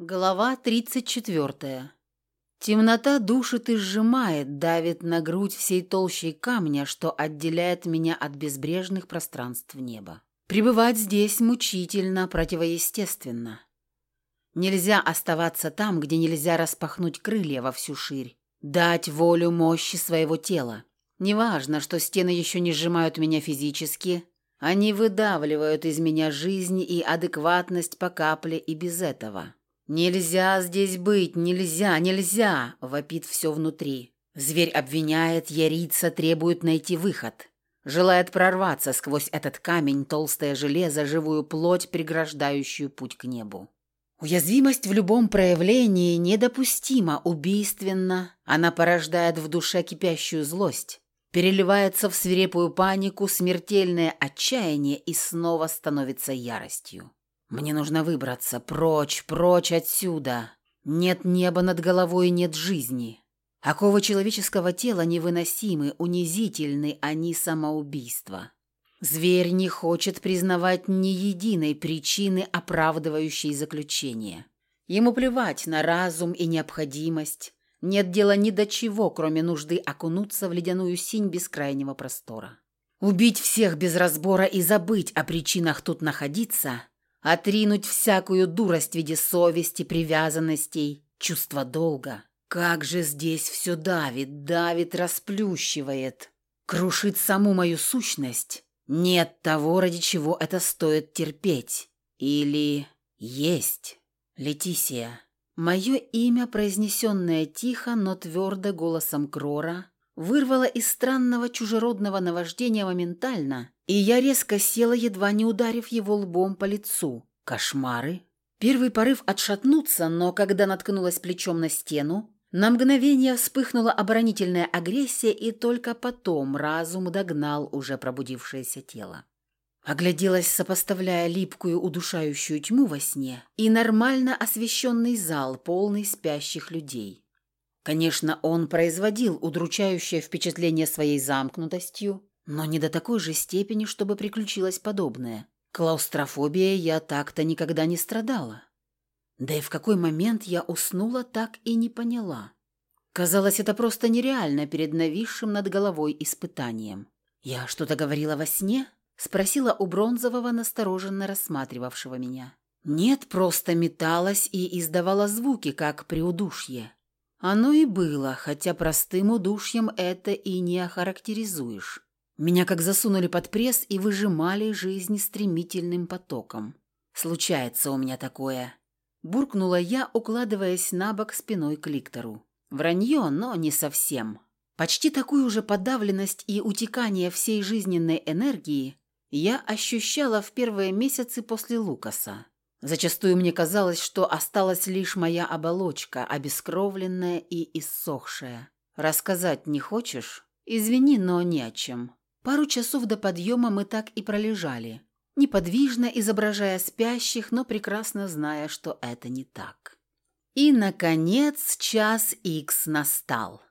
Глава 34. Темнота душит и сжимает, давит на грудь всей толщей камня, что отделяет меня от безбрежных пространств неба. Пребывать здесь мучительно, противоестественно. Нельзя оставаться там, где нельзя распахнуть крылья во всю ширь, дать волю мощи своего тела. Неважно, что стены еще не сжимают меня физически, они выдавливают из меня жизнь и адекватность по капле и без этого. «Нельзя здесь быть, нельзя, нельзя!» – вопит все внутри. Зверь обвиняет, ярится, требует найти выход. Желает прорваться сквозь этот камень, толстое железо, живую плоть, преграждающую путь к небу. Уязвимость в любом проявлении недопустима, убийственна. Она порождает в душе кипящую злость, переливается в свирепую панику, смертельное отчаяние и снова становится яростью. Мне нужно выбраться прочь, прочь отсюда. Нет неба над головой, нет жизни. Оковы человеческого тела невыносимы, унизительны, они самоубийство. Зверь не хочет признавать ни единой причины, оправдывающей заключение. Ему плевать на разум и необходимость. Нет дела ни до чего, кроме нужды окунуться в ледяную синь бескрайнего простора. Убить всех без разбора и забыть о причинах тут находиться – Отринуть всякую дурость в виде совести, привязанностей, чувства долга. Как же здесь все давит, давит, расплющивает. Крушит саму мою сущность. Нет того, ради чего это стоит терпеть. Или есть. Летисия. Мое имя, произнесенное тихо, но твердо голосом Крора, вырвало из странного чужеродного наваждения моментально и я резко села, едва не ударив его лбом по лицу. Кошмары. Первый порыв отшатнуться, но когда наткнулась плечом на стену, на мгновение вспыхнула оборонительная агрессия, и только потом разум догнал уже пробудившееся тело. Огляделась, сопоставляя липкую удушающую тьму во сне и нормально освещенный зал, полный спящих людей. Конечно, он производил удручающее впечатление своей замкнутостью, но не до такой же степени, чтобы приключилось подобное. Клаустрофобия я так-то никогда не страдала. Да и в какой момент я уснула, так и не поняла. Казалось, это просто нереально перед нависшим над головой испытанием. «Я что-то говорила во сне?» – спросила у Бронзового, настороженно рассматривавшего меня. «Нет, просто металась и издавала звуки, как при удушье». Оно и было, хотя простым удушьем это и не охарактеризуешь. Меня как засунули под пресс и выжимали жизнь стремительным потоком. Случается у меня такое. Буркнула я, укладываясь на бок спиной к ликтору. Вранье, но не совсем. Почти такую же подавленность и утекание всей жизненной энергии я ощущала в первые месяцы после Лукаса. Зачастую мне казалось, что осталась лишь моя оболочка, обескровленная и иссохшая. Рассказать не хочешь? Извини, но не о чем. Пару часов до подъема мы так и пролежали, неподвижно изображая спящих, но прекрасно зная, что это не так. И, наконец, час икс настал.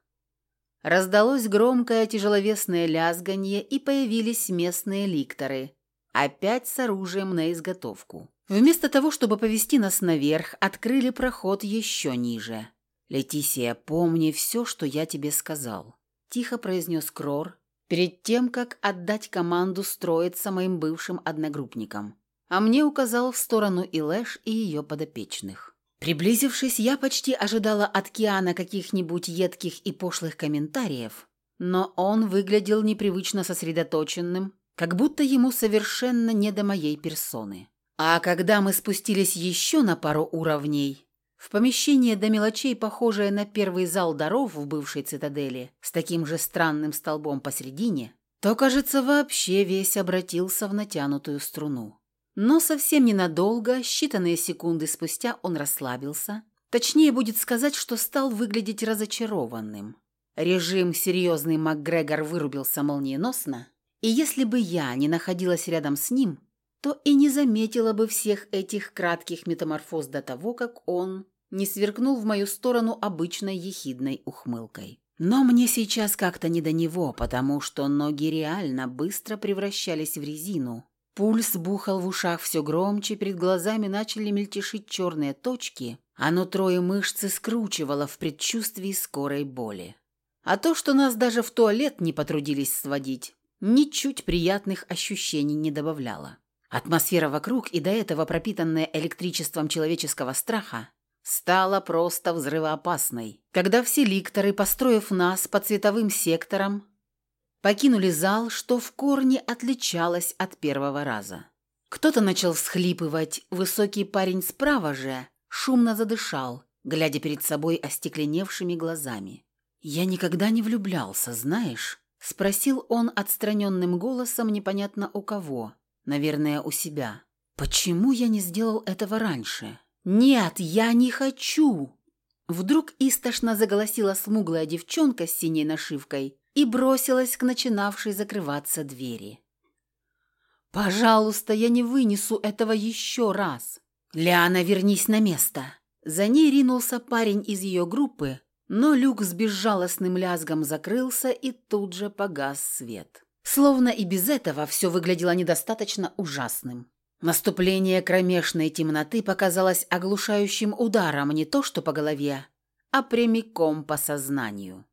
Раздалось громкое тяжеловесное лязганье, и появились местные ликторы, опять с оружием на изготовку. Вместо того, чтобы повести нас наверх, открыли проход еще ниже. «Летисия, помни все, что я тебе сказал», – тихо произнес Крор, перед тем, как отдать команду строиться моим бывшим одногруппникам, а мне указал в сторону Илэш и ее подопечных. Приблизившись, я почти ожидала от Киана каких-нибудь едких и пошлых комментариев, но он выглядел непривычно сосредоточенным, как будто ему совершенно не до моей персоны. А когда мы спустились еще на пару уровней, в помещение до мелочей, похожее на первый зал даров в бывшей цитадели, с таким же странным столбом посередине, то, кажется, вообще весь обратился в натянутую струну. Но совсем ненадолго, считанные секунды спустя, он расслабился. Точнее будет сказать, что стал выглядеть разочарованным. Режим «серьезный МакГрегор» вырубился молниеносно, и если бы я не находилась рядом с ним, то и не заметила бы всех этих кратких метаморфоз до того, как он не сверкнул в мою сторону обычной ехидной ухмылкой. Но мне сейчас как-то не до него, потому что ноги реально быстро превращались в резину, Пульс бухал в ушах все громче, перед глазами начали мельтешить черные точки, а нутро и мышцы скручивало в предчувствии скорой боли. А то, что нас даже в туалет не потрудились сводить, ничуть приятных ощущений не добавляло. Атмосфера вокруг и до этого пропитанная электричеством человеческого страха стала просто взрывоопасной, когда все ликторы, построив нас по цветовым секторам, покинули зал, что в корне отличалось от первого раза. Кто-то начал всхлипывать, высокий парень справа же шумно задышал, глядя перед собой остекленевшими глазами. «Я никогда не влюблялся, знаешь?» – спросил он отстраненным голосом непонятно у кого, наверное, у себя. «Почему я не сделал этого раньше?» «Нет, я не хочу!» Вдруг истошно заголосила смуглая девчонка с синей нашивкой и бросилась к начинавшей закрываться двери. «Пожалуйста, я не вынесу этого еще раз!» «Лиана, вернись на место!» За ней ринулся парень из ее группы, но люк с безжалостным лязгом закрылся, и тут же погас свет. Словно и без этого все выглядело недостаточно ужасным. Наступление кромешной темноты показалось оглушающим ударом не то что по голове, а прямиком по сознанию.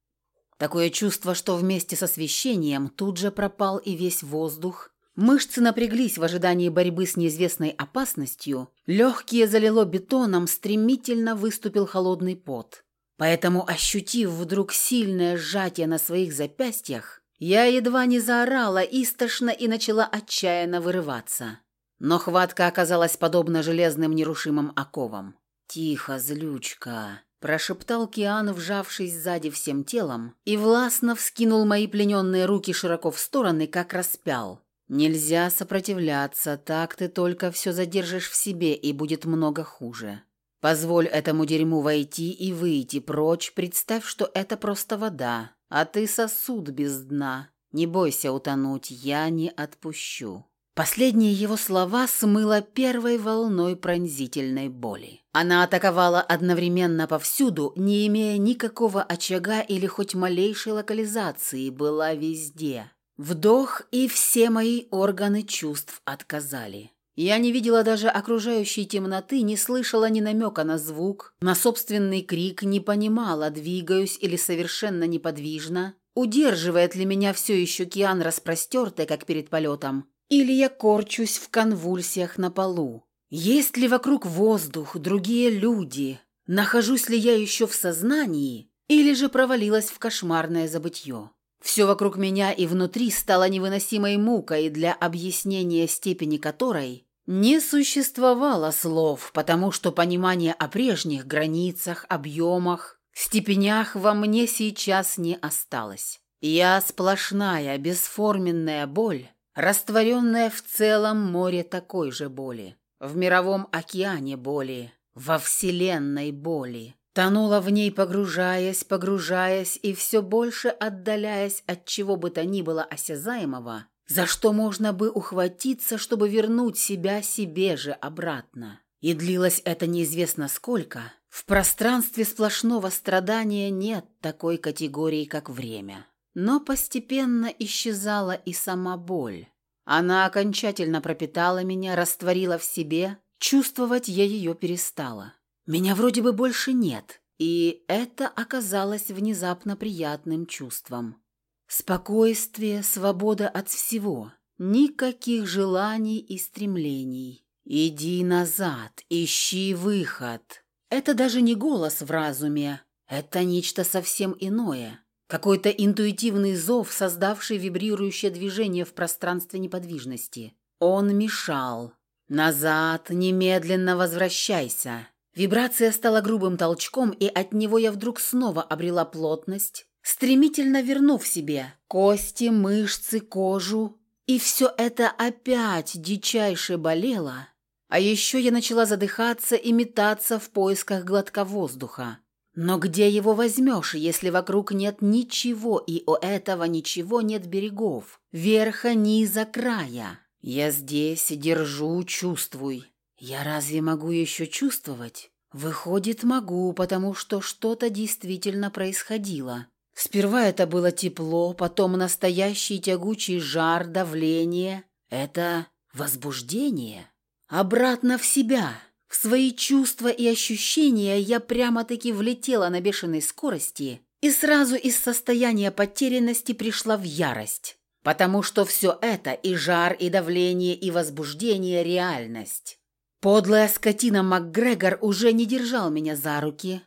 Такое чувство, что вместе с освещением тут же пропал и весь воздух. Мышцы напряглись в ожидании борьбы с неизвестной опасностью, легкие залило бетоном, стремительно выступил холодный пот. Поэтому, ощутив вдруг сильное сжатие на своих запястьях, я едва не заорала истошно и начала отчаянно вырываться. Но хватка оказалась подобна железным нерушимым оковам. «Тихо, злючка!» Прошептал Киан, вжавшись сзади всем телом, и властно вскинул мои плененные руки широко в стороны, как распял. «Нельзя сопротивляться, так ты только все задержишь в себе, и будет много хуже. Позволь этому дерьму войти и выйти прочь, представь, что это просто вода, а ты сосуд без дна. Не бойся утонуть, я не отпущу». Последние его слова смыло первой волной пронзительной боли. Она атаковала одновременно повсюду, не имея никакого очага или хоть малейшей локализации, была везде. Вдох, и все мои органы чувств отказали. Я не видела даже окружающей темноты, не слышала ни намека на звук, на собственный крик, не понимала, двигаюсь или совершенно неподвижно, удерживает ли меня все еще Киан распростертый, как перед полетом, или я корчусь в конвульсиях на полу? Есть ли вокруг воздух, другие люди? Нахожусь ли я еще в сознании? Или же провалилась в кошмарное забытье? Все вокруг меня и внутри стало невыносимой мукой, для объяснения степени которой не существовало слов, потому что понимания о прежних границах, объемах, степенях во мне сейчас не осталось. Я сплошная, бесформенная боль, растворенная в целом море такой же боли, в мировом океане боли, во вселенной боли. Тонула в ней, погружаясь, погружаясь и все больше отдаляясь от чего бы то ни было осязаемого, за что можно бы ухватиться, чтобы вернуть себя себе же обратно. И длилось это неизвестно сколько. В пространстве сплошного страдания нет такой категории, как время. Но постепенно исчезала и сама боль. Она окончательно пропитала меня, растворила в себе, чувствовать я ее перестала. Меня вроде бы больше нет, и это оказалось внезапно приятным чувством. Спокойствие, свобода от всего, никаких желаний и стремлений. Иди назад, ищи выход. Это даже не голос в разуме, это нечто совсем иное. Какой-то интуитивный зов, создавший вибрирующее движение в пространстве неподвижности. Он мешал. «Назад, немедленно возвращайся!» Вибрация стала грубым толчком, и от него я вдруг снова обрела плотность, стремительно вернув себе кости, мышцы, кожу. И все это опять дичайше болело. А еще я начала задыхаться и метаться в поисках глотка воздуха. Но где его возьмешь, если вокруг нет ничего, и у этого ничего нет берегов, верха, низа, края? Я здесь, держу, чувствуй. Я разве могу еще чувствовать? Выходит, могу, потому что что-то действительно происходило. Сперва это было тепло, потом настоящий тягучий жар, давление. Это Возбуждение? Обратно в себя. В свои чувства и ощущения я прямо-таки влетела на бешеной скорости и сразу из состояния потерянности пришла в ярость. Потому что все это и жар, и давление, и возбуждение – реальность. Подлая скотина МакГрегор уже не держал меня за руки.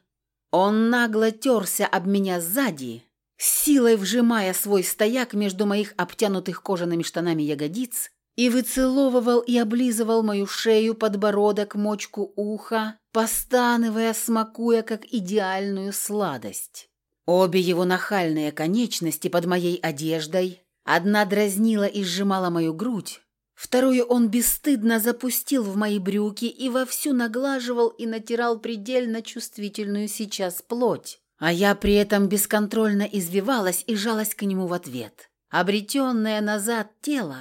Он нагло терся об меня сзади, силой вжимая свой стояк между моих обтянутых кожаными штанами ягодиц и выцеловывал и облизывал мою шею, подбородок, мочку уха, постанывая, смакуя, как идеальную сладость. Обе его нахальные конечности под моей одеждой, одна дразнила и сжимала мою грудь, вторую он бесстыдно запустил в мои брюки и вовсю наглаживал и натирал предельно чувствительную сейчас плоть, а я при этом бесконтрольно извивалась и жалась к нему в ответ. Обретенное назад тело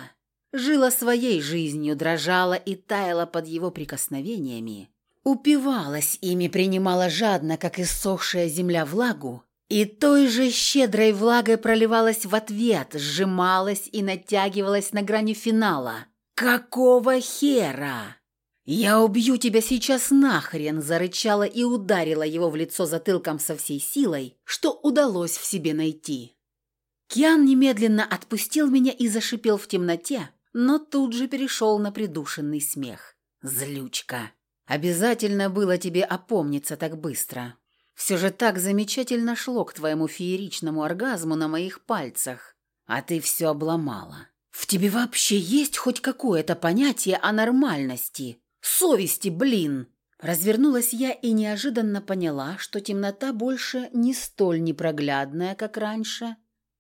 жило своей жизнью, дрожало и таяло под его прикосновениями, упивалась ими, принимала жадно, как иссохшая земля влагу, и той же щедрой влагой проливалась в ответ, сжималась и натягивалась на грани финала. «Какого хера?» «Я убью тебя сейчас нахрен!» – зарычала и ударила его в лицо затылком со всей силой, что удалось в себе найти. Киан немедленно отпустил меня и зашипел в темноте, но тут же перешел на придушенный смех. «Злючка! Обязательно было тебе опомниться так быстро. Все же так замечательно шло к твоему фееричному оргазму на моих пальцах, а ты все обломала. В тебе вообще есть хоть какое-то понятие о нормальности? Совести, блин!» Развернулась я и неожиданно поняла, что темнота больше не столь непроглядная, как раньше.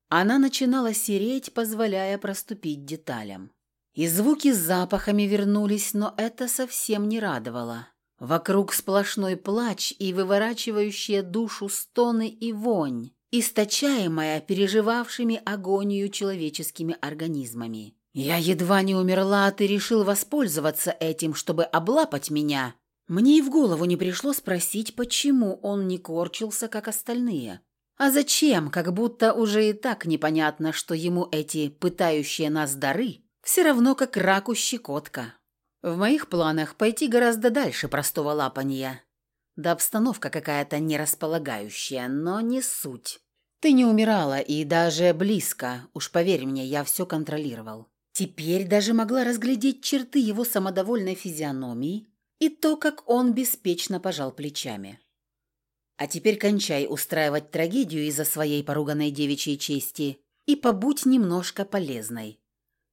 Она начинала сереть, позволяя проступить деталям. И звуки с запахами вернулись, но это совсем не радовало. Вокруг сплошной плач и выворачивающие душу стоны и вонь, источаемая переживавшими агонию человеческими организмами. Я едва не умерла, а ты решил воспользоваться этим, чтобы облапать меня. Мне и в голову не пришло спросить, почему он не корчился, как остальные. А зачем, как будто уже и так непонятно, что ему эти пытающие нас дары все равно как раку щекотка. В моих планах пойти гораздо дальше простого лапания. Да обстановка какая-то нерасполагающая, но не суть. Ты не умирала и даже близко, уж поверь мне, я все контролировал. Теперь даже могла разглядеть черты его самодовольной физиономии и то, как он беспечно пожал плечами. А теперь кончай устраивать трагедию из-за своей поруганной девичьей чести и побудь немножко полезной.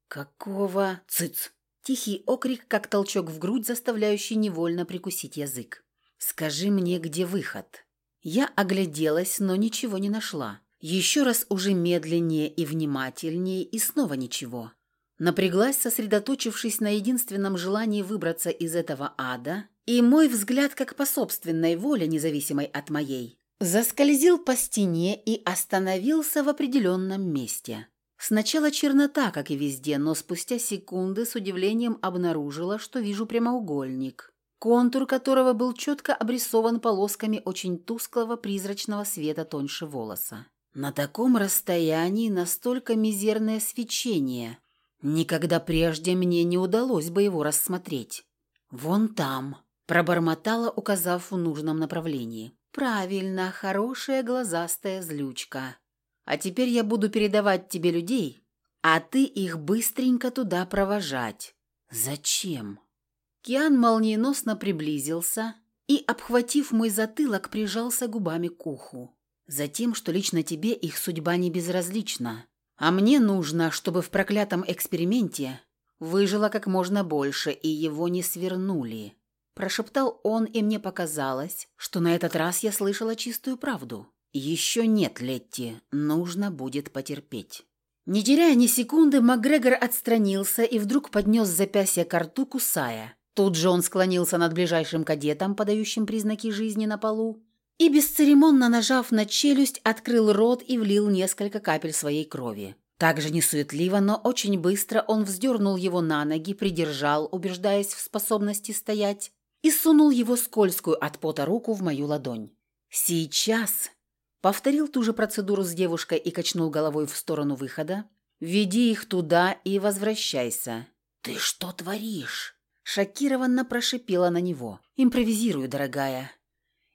«Какого...» «Цыц!» Тихий окрик, как толчок в грудь, заставляющий невольно прикусить язык. «Скажи мне, где выход?» Я огляделась, но ничего не нашла. Еще раз уже медленнее и внимательнее, и снова ничего. Напряглась, сосредоточившись на единственном желании выбраться из этого ада, и мой взгляд, как по собственной воле, независимой от моей, заскользил по стене и остановился в определенном месте. Сначала чернота, как и везде, но спустя секунды с удивлением обнаружила, что вижу прямоугольник, контур которого был четко обрисован полосками очень тусклого призрачного света тоньше волоса. На таком расстоянии настолько мизерное свечение. Никогда прежде мне не удалось бы его рассмотреть. «Вон там», – пробормотала, указав в нужном направлении. «Правильно, хорошая глазастая злючка». А теперь я буду передавать тебе людей, а ты их быстренько туда провожать. Зачем? Киан молниеносно приблизился и, обхватив мой затылок, прижался губами к уху. Затем, что лично тебе их судьба не безразлична. А мне нужно, чтобы в проклятом эксперименте выжило как можно больше и его не свернули. Прошептал он, и мне показалось, что на этот раз я слышала чистую правду. «Еще нет, Летти, нужно будет потерпеть». Не теряя ни секунды, Макгрегор отстранился и вдруг поднес запястье к рту, кусая. Тут же он склонился над ближайшим кадетом, подающим признаки жизни на полу, и, бесцеремонно нажав на челюсть, открыл рот и влил несколько капель своей крови. Также несуетливо, но очень быстро он вздернул его на ноги, придержал, убеждаясь в способности стоять, и сунул его скользкую от пота руку в мою ладонь. «Сейчас», Повторил ту же процедуру с девушкой и качнул головой в сторону выхода. «Веди их туда и возвращайся. «Ты что творишь?» Шокированно прошипела на него. «Импровизирую, дорогая.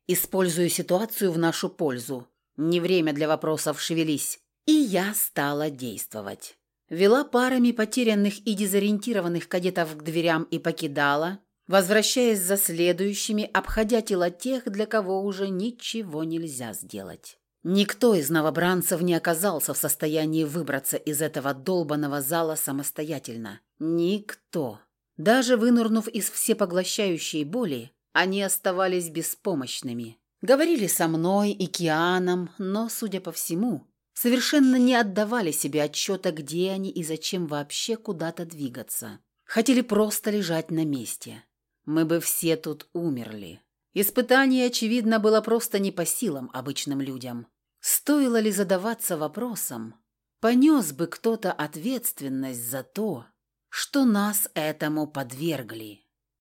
Использую ситуацию в нашу пользу. Не время для вопросов, шевелись». И я стала действовать. Вела парами потерянных и дезориентированных кадетов к дверям и покидала, возвращаясь за следующими, обходя тела тех, для кого уже ничего нельзя сделать. Никто из новобранцев не оказался в состоянии выбраться из этого долбанного зала самостоятельно. Никто. Даже вынырнув из всепоглощающей боли, они оставались беспомощными. Говорили со мной и Кианом, но, судя по всему, совершенно не отдавали себе отчета, где они и зачем вообще куда-то двигаться. Хотели просто лежать на месте. Мы бы все тут умерли. Испытание, очевидно, было просто не по силам обычным людям. Стоило ли задаваться вопросом, понес бы кто-то ответственность за то, что нас этому подвергли.